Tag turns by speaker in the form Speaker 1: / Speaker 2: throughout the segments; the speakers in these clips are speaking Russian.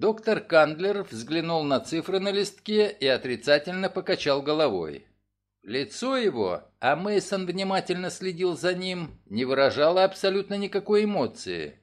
Speaker 1: Доктор Кандлер взглянул на цифры на листке и отрицательно покачал головой. Лицо его, а Мейсон внимательно следил за ним, не выражало абсолютно никакой эмоции.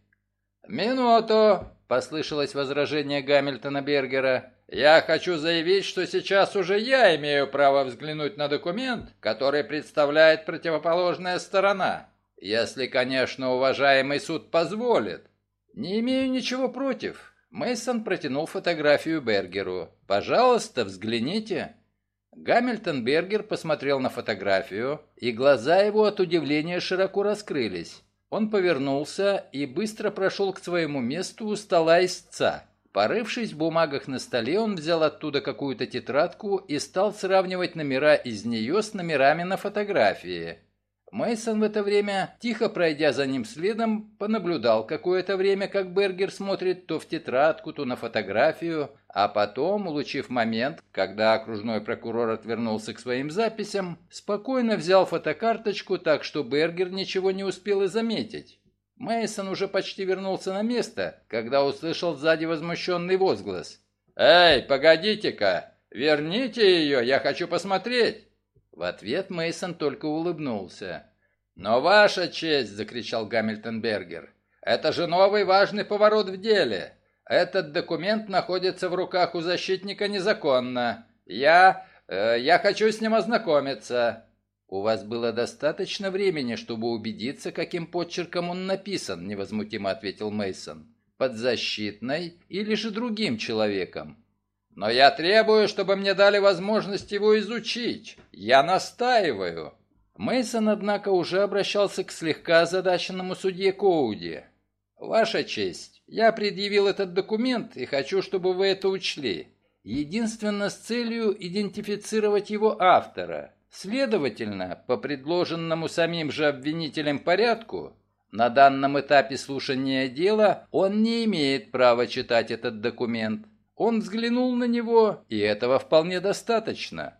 Speaker 1: «Минуту!» — послышалось возражение Гамильтона Бергера. «Я хочу заявить, что сейчас уже я имею право взглянуть на документ, который представляет противоположная сторона. Если, конечно, уважаемый суд позволит. Не имею ничего против». Мейсон протянул фотографию Бергеру. «Пожалуйста, взгляните». Гамильтон Бергер посмотрел на фотографию, и глаза его от удивления широко раскрылись. Он повернулся и быстро прошел к своему месту у стола истца. Порывшись в бумагах на столе, он взял оттуда какую-то тетрадку и стал сравнивать номера из нее с номерами на фотографии. Мейсон в это время, тихо пройдя за ним следом, понаблюдал какое-то время, как Бергер смотрит то в тетрадку, то на фотографию, а потом, улучив момент, когда окружной прокурор отвернулся к своим записям, спокойно взял фотокарточку так, что Бергер ничего не успел и заметить. Мейсон уже почти вернулся на место, когда услышал сзади возмущенный возглас. «Эй, погодите-ка! Верните ее, я хочу посмотреть!» В ответ Мейсон только улыбнулся. «Но ваша честь!» — закричал Гамильтон Бергер. «Это же новый важный поворот в деле. Этот документ находится в руках у защитника незаконно. Я... Э, я хочу с ним ознакомиться». «У вас было достаточно времени, чтобы убедиться, каким подчерком он написан», — невозмутимо ответил Мейсон. «Подзащитной или же другим человеком?» Но я требую, чтобы мне дали возможность его изучить. Я настаиваю. Мейсон, однако, уже обращался к слегка озадаченному судье Коуди. Ваша честь, я предъявил этот документ и хочу, чтобы вы это учли. Единственно с целью идентифицировать его автора. Следовательно, по предложенному самим же обвинителям порядку, на данном этапе слушания дела он не имеет права читать этот документ. Он взглянул на него, и этого вполне достаточно.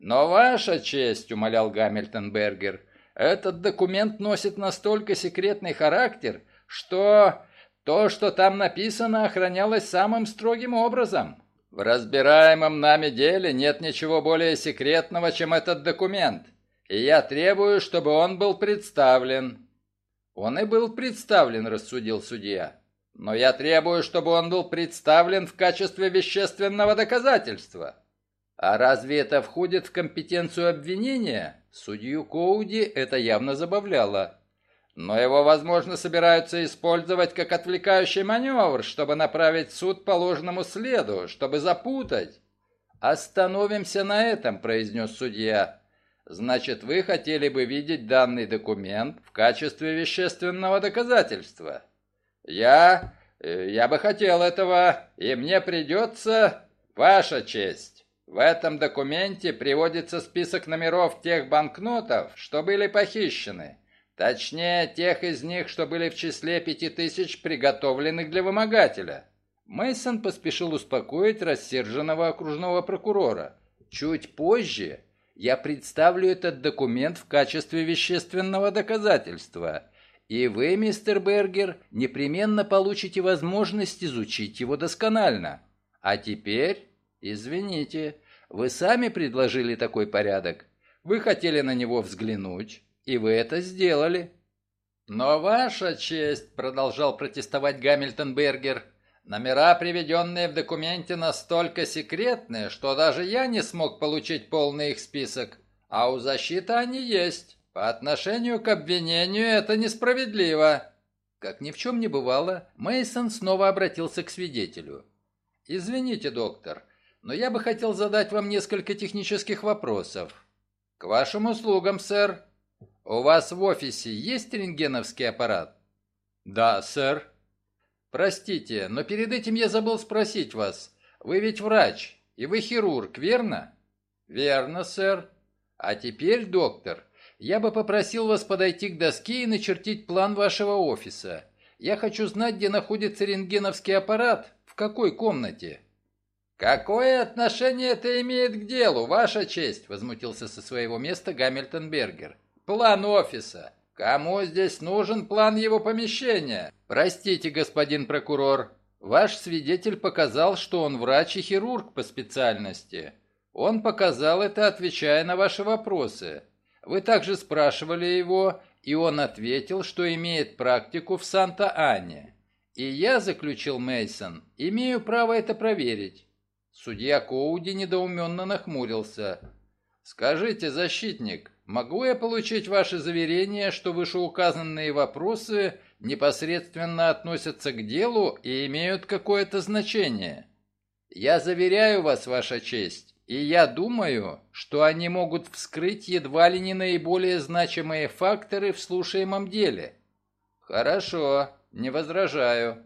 Speaker 1: «Но ваша честь», — умолял Гамильтон Бергер, — «этот документ носит настолько секретный характер, что то, что там написано, охранялось самым строгим образом. В разбираемом нами деле нет ничего более секретного, чем этот документ, и я требую, чтобы он был представлен». «Он и был представлен», — рассудил судья. Но я требую, чтобы он был представлен в качестве вещественного доказательства. А разве это входит в компетенцию обвинения? Судью Коуди это явно забавляло. Но его, возможно, собираются использовать как отвлекающий маневр, чтобы направить суд по ложному следу, чтобы запутать. «Остановимся на этом», — произнес судья. «Значит, вы хотели бы видеть данный документ в качестве вещественного доказательства?» «Я... Э, я бы хотел этого, и мне придется... Ваша честь, в этом документе приводится список номеров тех банкнотов, что были похищены. Точнее, тех из них, что были в числе пяти тысяч приготовленных для вымогателя». Мейсон поспешил успокоить рассерженного окружного прокурора. «Чуть позже я представлю этот документ в качестве вещественного доказательства, и вы, мистер Бергер, непременно получите возможность изучить его досконально. А теперь, извините, вы сами предложили такой порядок. Вы хотели на него взглянуть, и вы это сделали. Но ваша честь, продолжал протестовать Гамильтон Бергер, номера, приведенные в документе, настолько секретны, что даже я не смог получить полный их список, а у защиты они есть. По отношению к обвинению это несправедливо. Как ни в чем не бывало, Мейсон снова обратился к свидетелю. Извините, доктор, но я бы хотел задать вам несколько технических вопросов. К вашим услугам, сэр. У вас в офисе есть рентгеновский аппарат? Да, сэр. Простите, но перед этим я забыл спросить вас. Вы ведь врач, и вы хирург, верно? Верно, сэр. А теперь, доктор, я бы попросил вас подойти к доске и начертить план вашего офиса. Я хочу знать, где находится рентгеновский аппарат, в какой комнате». «Какое отношение это имеет к делу, ваша честь?» – возмутился со своего места Гамильтон Бергер. «План офиса. Кому здесь нужен план его помещения?» «Простите, господин прокурор, Ваш свидетель показал, что он врач и хирург по специальности. Он показал это, отвечая на ваши вопросы. Вы также спрашивали его, и он ответил, что имеет практику в Санта-Ане. И я, заключил Мейсон, имею право это проверить. Судья Коуди недоуменно нахмурился. «Скажите, защитник, могу я получить ваше заверение, что вышеуказанные вопросы непосредственно относятся к делу и имеют какое-то значение?» «Я заверяю вас, ваша честь, и я думаю, что они могут вскрыть едва ли не наиболее значимые факторы в слушаемом деле». «Хорошо, не возражаю».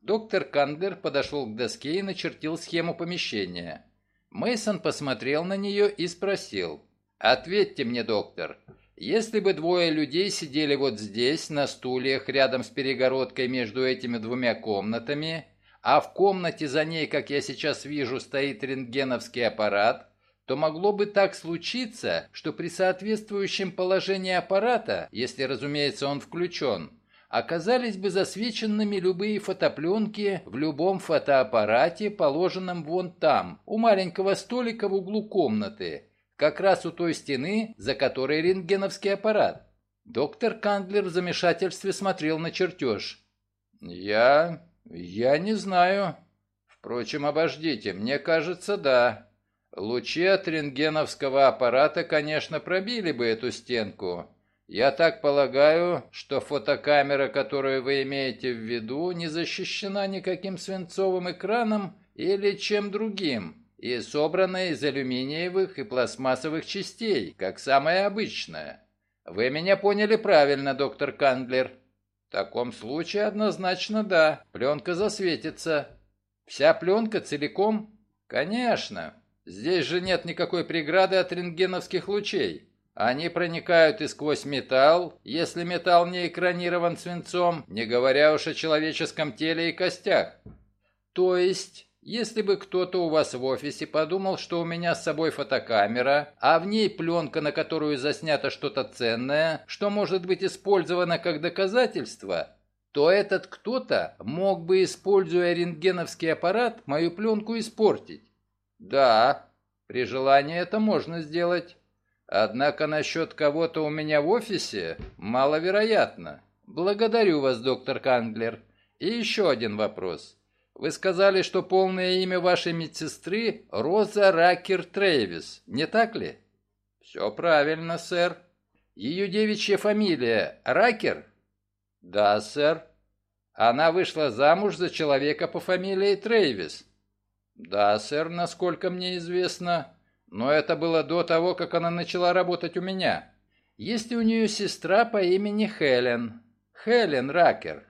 Speaker 1: Доктор Кандлер подошел к доске и начертил схему помещения. Мейсон посмотрел на нее и спросил. «Ответьте мне, доктор, если бы двое людей сидели вот здесь, на стульях, рядом с перегородкой между этими двумя комнатами, а в комнате за ней, как я сейчас вижу, стоит рентгеновский аппарат, то могло бы так случиться, что при соответствующем положении аппарата, если, разумеется, он включен, оказались бы засвеченными любые фотопленки в любом фотоаппарате, положенном вон там, у маленького столика в углу комнаты, как раз у той стены, за которой рентгеновский аппарат. Доктор Кандлер в замешательстве смотрел на чертеж. «Я... я не знаю. Впрочем, обождите, мне кажется, да. Лучи от рентгеновского аппарата, конечно, пробили бы эту стенку, я так полагаю, что фотокамера, которую вы имеете в виду, не защищена никаким свинцовым экраном или чем другим, и собрана из алюминиевых и пластмассовых частей, как самая обычная. Вы меня поняли правильно, доктор Кандлер. В таком случае однозначно да, пленка засветится. Вся пленка целиком? Конечно. Здесь же нет никакой преграды от рентгеновских лучей. Они проникают и сквозь металл, если металл не экранирован свинцом, не говоря уж о человеческом теле и костях. То есть, если бы кто-то у вас в офисе подумал, что у меня с собой фотокамера, а в ней пленка, на которую заснято что-то ценное, что может быть использовано как доказательство, то этот кто-то мог бы, используя рентгеновский аппарат, мою пленку испортить. Да, при желании это можно сделать. Однако насчет кого-то у меня в офисе маловероятно. Благодарю вас, доктор Канглер. И еще один вопрос. Вы сказали, что полное имя вашей медсестры Роза Ракер Трейвис, не так ли? Все правильно, сэр. Ее девичья фамилия Ракер? Да, сэр. Она вышла замуж за человека по фамилии Трейвис? Да, сэр, насколько мне известно. Но это было до того, как она начала работать у меня. Есть у нее сестра по имени Хелен. Хелен Ракер.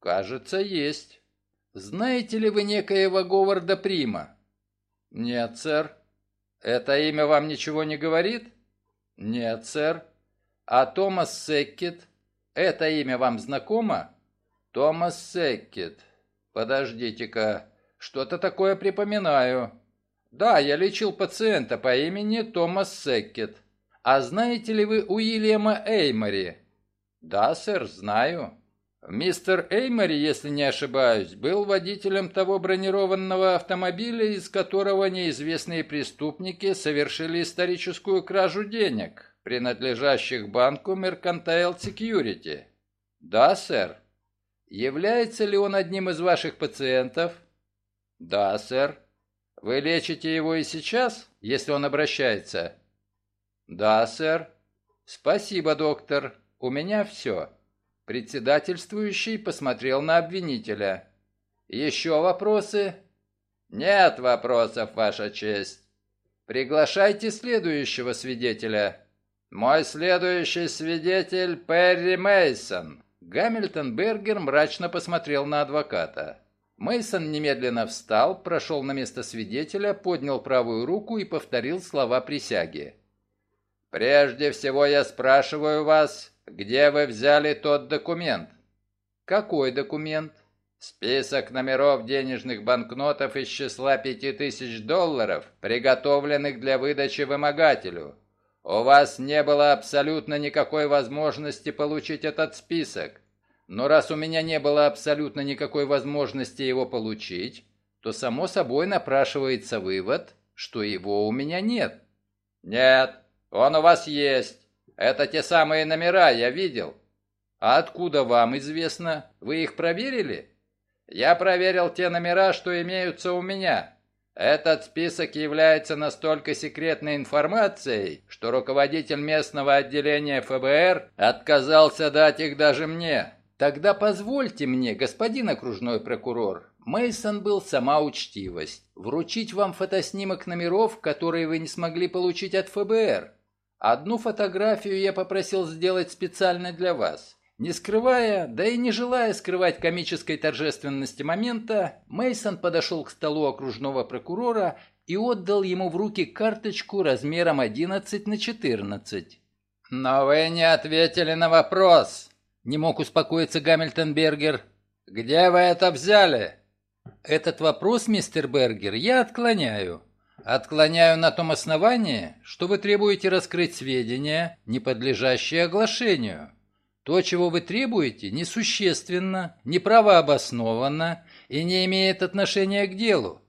Speaker 1: Кажется, есть. Знаете ли вы некоего Говарда Прима? Нет, сэр. Это имя вам ничего не говорит? Нет, сэр. А Томас Секкет? Это имя вам знакомо? Томас Секкет. Подождите-ка, что-то такое припоминаю. Да, я лечил пациента по имени Томас Секкет. А знаете ли вы Уильяма Эймори? Да, сэр, знаю. Мистер Эймори, если не ошибаюсь, был водителем того бронированного автомобиля, из которого неизвестные преступники совершили историческую кражу денег, принадлежащих банку Mercantile Security. Да, сэр. Является ли он одним из ваших пациентов? Да, сэр. Вы лечите его и сейчас, если он обращается? Да, сэр. Спасибо, доктор. У меня все. Председательствующий посмотрел на обвинителя. Еще вопросы? Нет вопросов, ваша честь. Приглашайте следующего свидетеля. Мой следующий свидетель Перри Мейсон. Гамильтон Бергер мрачно посмотрел на адвоката. Мейсон немедленно встал, прошел на место свидетеля, поднял правую руку и повторил слова присяги. «Прежде всего я спрашиваю вас, где вы взяли тот документ?» «Какой документ?» «Список номеров денежных банкнотов из числа пяти тысяч долларов, приготовленных для выдачи вымогателю. У вас не было абсолютно никакой возможности получить этот список. Но раз у меня не было абсолютно никакой возможности его получить, то само собой напрашивается вывод, что его у меня нет. Нет, он у вас есть. Это те самые номера, я видел. А откуда вам известно? Вы их проверили? Я проверил те номера, что имеются у меня. Этот список является настолько секретной информацией, что руководитель местного отделения ФБР отказался дать их даже мне. Тогда позвольте мне, господин окружной прокурор, Мейсон был сама учтивость, вручить вам фотоснимок номеров, которые вы не смогли получить от ФБР. Одну фотографию я попросил сделать специально для вас. Не скрывая, да и не желая скрывать комической торжественности момента, Мейсон подошел к столу окружного прокурора и отдал ему в руки карточку размером 11 на 14. «Но вы не ответили на вопрос», — не мог успокоиться Гамильтон Бергер. «Где вы это взяли?» «Этот вопрос, мистер Бергер, я отклоняю. Отклоняю на том основании, что вы требуете раскрыть сведения, не подлежащие оглашению». То, чего вы требуете, несущественно, неправообоснованно и не имеет отношения к делу.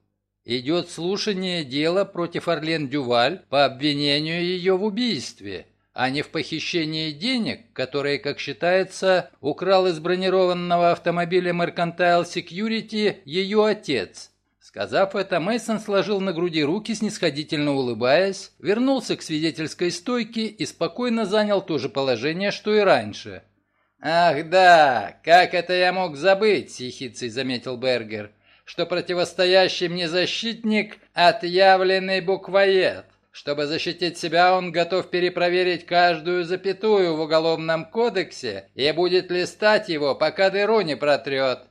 Speaker 1: Идет слушание дела против Орлен Дюваль по обвинению ее в убийстве, а не в похищении денег, которые, как считается, украл из бронированного автомобиля Mercantile Security ее отец. Сказав это, Мейсон сложил на груди руки, снисходительно улыбаясь, вернулся к свидетельской стойке и спокойно занял то же положение, что и раньше. «Ах да, как это я мог забыть?» – с заметил Бергер, что противостоящий мне защитник – отъявленный буквоед. Чтобы защитить себя, он готов перепроверить каждую запятую в Уголовном кодексе и будет листать его, пока дыру не протрет.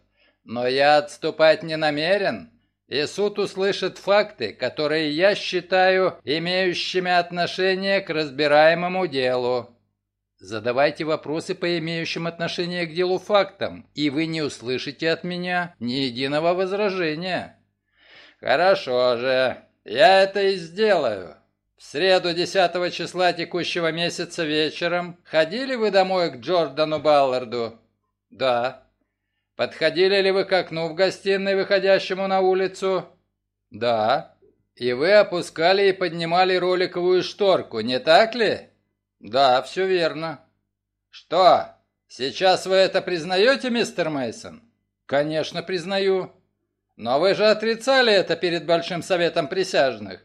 Speaker 1: Но я отступать не намерен, и суд услышит факты, которые я считаю имеющими отношение к разбираемому делу. Задавайте вопросы по имеющим отношение к делу фактам, и вы не услышите от меня ни единого возражения. Хорошо же, я это и сделаю. В среду 10 числа текущего месяца вечером ходили вы домой к Джордану Балларду? Да. Подходили ли вы к окну в гостиной, выходящему на улицу? Да. И вы опускали и поднимали роликовую шторку, не так ли? Да, все верно. Что? Сейчас вы это признаете, мистер Мейсон? Конечно, признаю. Но вы же отрицали это перед Большим Советом Присяжных.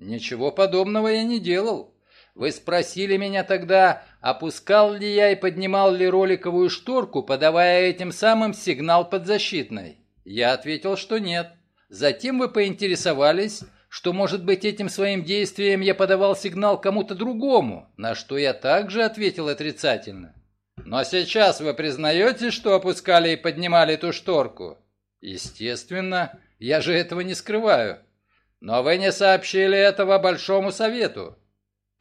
Speaker 1: Ничего подобного я не делал. Вы спросили меня тогда, опускал ли я и поднимал ли роликовую шторку, подавая этим самым сигнал подзащитной. Я ответил, что нет. Затем вы поинтересовались, что, может быть, этим своим действием я подавал сигнал кому-то другому, на что я также ответил отрицательно. Но сейчас вы признаете, что опускали и поднимали ту шторку? Естественно, я же этого не скрываю. Но вы не сообщили этого Большому Совету,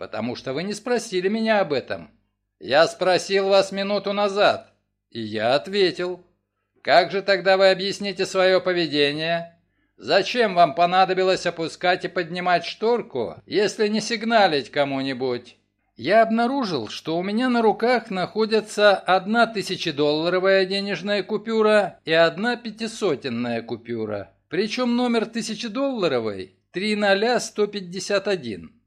Speaker 1: потому что вы не спросили меня об этом. Я спросил вас минуту назад, и я ответил. Как же тогда вы объясните свое поведение? Зачем вам понадобилось опускать и поднимать шторку, если не сигналить кому-нибудь? Я обнаружил, что у меня на руках находятся одна тысячедолларовая денежная купюра и одна пятисотенная купюра. Причем номер тысячедолларовой 30151.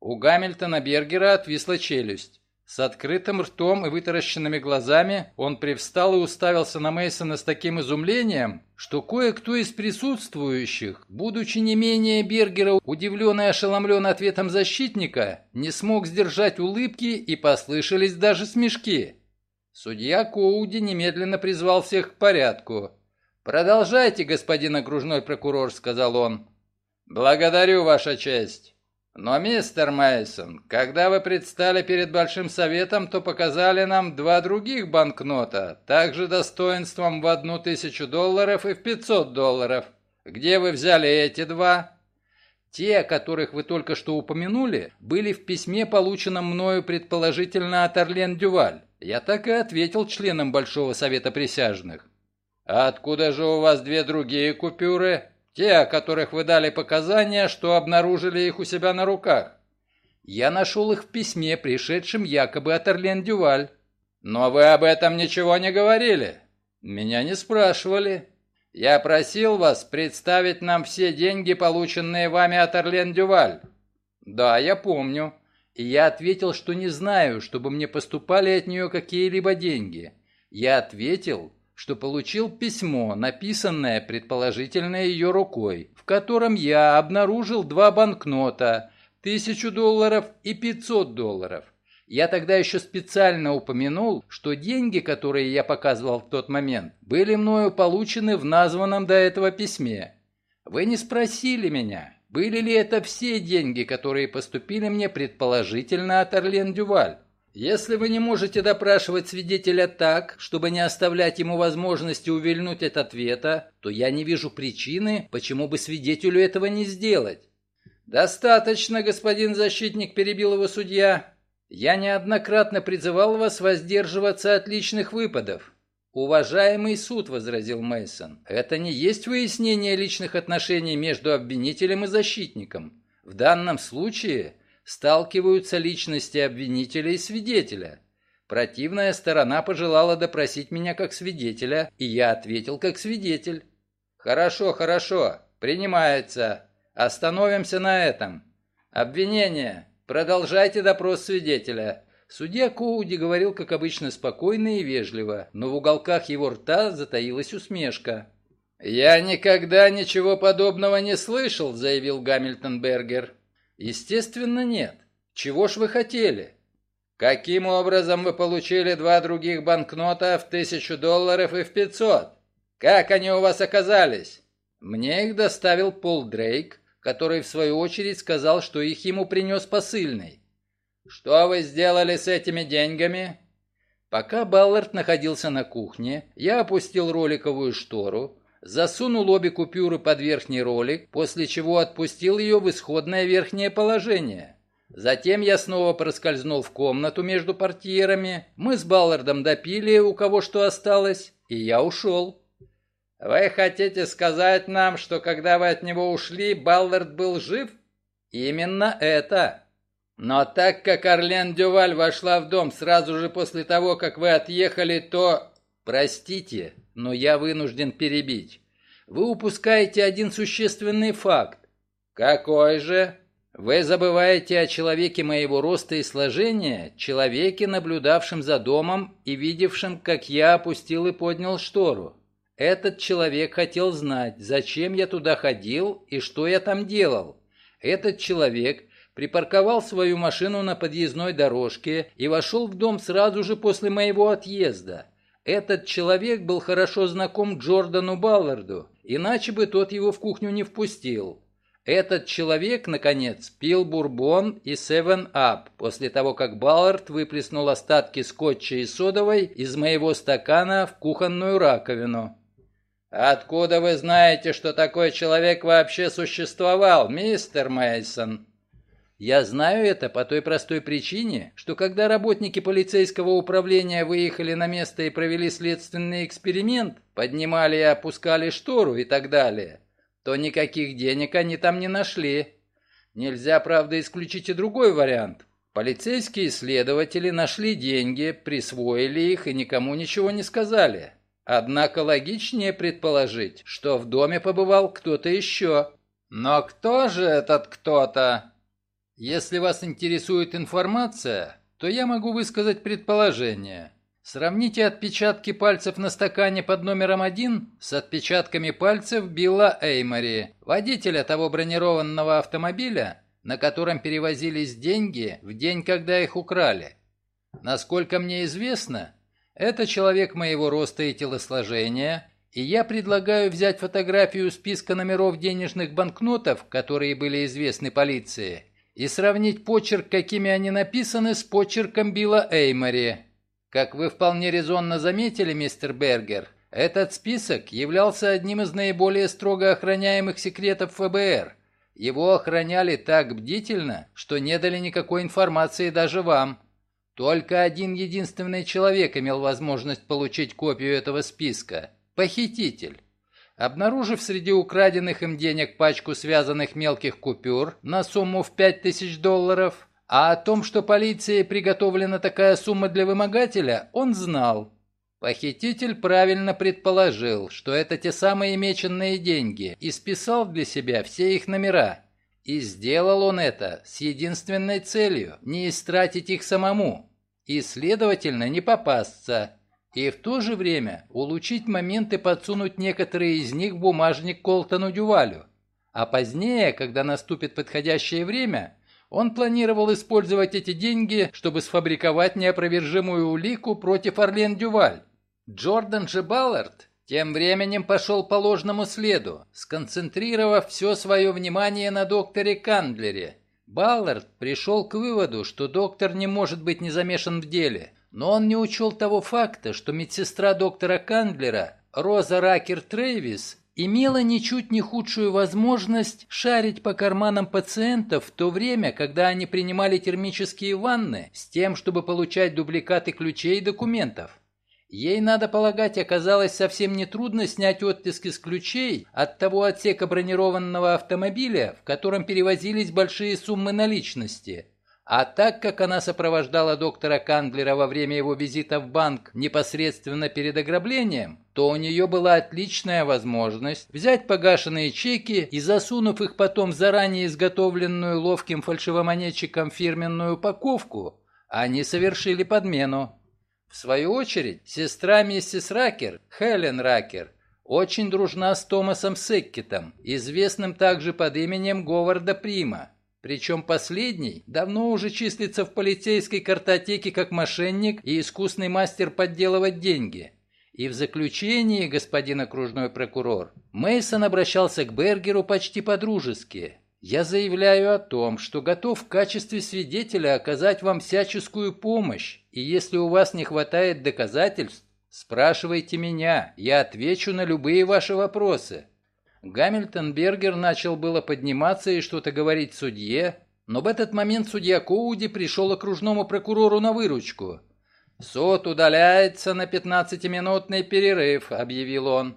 Speaker 1: У Гамильтона Бергера отвисла челюсть. С открытым ртом и вытаращенными глазами он привстал и уставился на Мейсона с таким изумлением, что кое-кто из присутствующих, будучи не менее Бергера, удивлен и ошеломлен ответом защитника, не смог сдержать улыбки и послышались даже смешки. Судья Коуди немедленно призвал всех к порядку. «Продолжайте, господин окружной прокурор», — сказал он. «Благодарю, Ваша честь». Но, мистер Мейсон, когда вы предстали перед Большим Советом, то показали нам два других банкнота, также достоинством в одну тысячу долларов и в пятьсот долларов. Где вы взяли эти два? Те, которых вы только что упомянули, были в письме, полученном мною предположительно от Орлен Дюваль. Я так и ответил членам Большого Совета Присяжных. А откуда же у вас две другие купюры? Те, о которых вы дали показания, что обнаружили их у себя на руках. Я нашел их в письме, пришедшем якобы от Орлен Дюваль. Но вы об этом ничего не говорили. Меня не спрашивали. Я просил вас представить нам все деньги, полученные вами от Орлен Дюваль. Да, я помню. И я ответил, что не знаю, чтобы мне поступали от нее какие-либо деньги. Я ответил, что получил письмо, написанное предположительно ее рукой, в котором я обнаружил два банкнота, тысячу долларов и пятьсот долларов. Я тогда еще специально упомянул, что деньги, которые я показывал в тот момент, были мною получены в названном до этого письме. Вы не спросили меня, были ли это все деньги, которые поступили мне предположительно от Орлен Дюваль. Если вы не можете допрашивать свидетеля так, чтобы не оставлять ему возможности увильнуть от ответа, то я не вижу причины, почему бы свидетелю этого не сделать. «Достаточно, господин защитник», – перебил его судья. Я неоднократно призывал вас воздерживаться от личных выпадов. Уважаемый суд, возразил Мейсон, это не есть выяснение личных отношений между обвинителем и защитником. В данном случае сталкиваются личности обвинителя и свидетеля. Противная сторона пожелала допросить меня как свидетеля, и я ответил как свидетель. Хорошо, хорошо, принимается. Остановимся на этом. Обвинение. «Продолжайте допрос свидетеля». Судья Коуди говорил, как обычно, спокойно и вежливо, но в уголках его рта затаилась усмешка. «Я никогда ничего подобного не слышал», — заявил Гамильтон Бергер. «Естественно, нет. Чего ж вы хотели?» «Каким образом вы получили два других банкнота в тысячу долларов и в пятьсот? Как они у вас оказались?» «Мне их доставил Пол Дрейк, который в свою очередь сказал, что их ему принес посыльный. «Что вы сделали с этими деньгами?» Пока Баллард находился на кухне, я опустил роликовую штору, засунул обе купюры под верхний ролик, после чего отпустил ее в исходное верхнее положение. Затем я снова проскользнул в комнату между портьерами, мы с Баллардом допили, у кого что осталось, и я ушел. «Вы хотите сказать нам, что когда вы от него ушли, Баллард был жив?» «Именно это!» «Но так как Орлен Дюваль вошла в дом сразу же после того, как вы отъехали, то...» «Простите, но я вынужден перебить. Вы упускаете один существенный факт». «Какой же?» «Вы забываете о человеке моего роста и сложения, человеке, наблюдавшем за домом и видевшем, как я опустил и поднял штору. Этот человек хотел знать, зачем я туда ходил и что я там делал. Этот человек припарковал свою машину на подъездной дорожке и вошел в дом сразу же после моего отъезда. Этот человек был хорошо знаком Джордану Балларду, иначе бы тот его в кухню не впустил. Этот человек, наконец, пил бурбон и севен-ап после того, как Баллард выплеснул остатки скотча и содовой из моего стакана в кухонную раковину. «Откуда вы знаете, что такой человек вообще существовал, мистер Мейсон? Я знаю это по той простой причине, что когда работники полицейского управления выехали на место и провели следственный эксперимент, поднимали и опускали штору и так далее, то никаких денег они там не нашли. Нельзя, правда, исключить и другой вариант. Полицейские следователи нашли деньги, присвоили их и никому ничего не сказали. Однако логичнее предположить, что в доме побывал кто-то еще. Но кто же этот кто-то? Если вас интересует информация, то я могу высказать предположение. Сравните отпечатки пальцев на стакане под номером один с отпечатками пальцев Билла Эймори, водителя того бронированного автомобиля, на котором перевозились деньги в день, когда их украли. Насколько мне известно, это человек моего роста и телосложения, и я предлагаю взять фотографию списка номеров денежных банкнотов, которые были известны полиции, и сравнить почерк, какими они написаны, с почерком Билла Эймори. Как вы вполне резонно заметили, мистер Бергер, этот список являлся одним из наиболее строго охраняемых секретов ФБР. Его охраняли так бдительно, что не дали никакой информации даже вам. Только один единственный человек имел возможность получить копию этого списка – похититель. Обнаружив среди украденных им денег пачку связанных мелких купюр на сумму в 5000 долларов, А о том, что полиции приготовлена такая сумма для вымогателя, он знал. Похититель правильно предположил, что это те самые меченные деньги, и списал для себя все их номера. И сделал он это с единственной целью – не истратить их самому, и, следовательно, не попасться, и в то же время улучшить момент и подсунуть некоторые из них в бумажник Колтону Дювалю. А позднее, когда наступит подходящее время, он планировал использовать эти деньги, чтобы сфабриковать неопровержимую улику против Орлен Дюваль. Джордан же Баллард тем временем пошел по ложному следу, сконцентрировав все свое внимание на докторе Кандлере. Баллард пришел к выводу, что доктор не может быть не замешан в деле, но он не учел того факта, что медсестра доктора Кандлера, Роза Ракер Трейвис, имела ничуть не худшую возможность шарить по карманам пациентов в то время, когда они принимали термические ванны с тем, чтобы получать дубликаты ключей и документов. Ей, надо полагать, оказалось совсем нетрудно снять оттиски с ключей от того отсека бронированного автомобиля, в котором перевозились большие суммы наличности. А так как она сопровождала доктора Кандлера во время его визита в банк непосредственно перед ограблением, то у нее была отличная возможность взять погашенные чеки и, засунув их потом в заранее изготовленную ловким фальшивомонетчиком фирменную упаковку, они совершили подмену. В свою очередь, сестра миссис Ракер, Хелен Ракер, очень дружна с Томасом Секкетом, известным также под именем Говарда Прима. Причем последний давно уже числится в полицейской картотеке как мошенник и искусный мастер подделывать деньги. И в заключении, господин окружной прокурор, Мейсон обращался к Бергеру почти по-дружески. Я заявляю о том, что готов в качестве свидетеля оказать вам всяческую помощь, и если у вас не хватает доказательств, спрашивайте меня, я отвечу на любые ваши вопросы». Гамильтон Бергер начал было подниматься и что-то говорить судье, но в этот момент судья Коуди пришел окружному прокурору на выручку. «Суд удаляется на пятнадцатиминутный перерыв», — объявил он.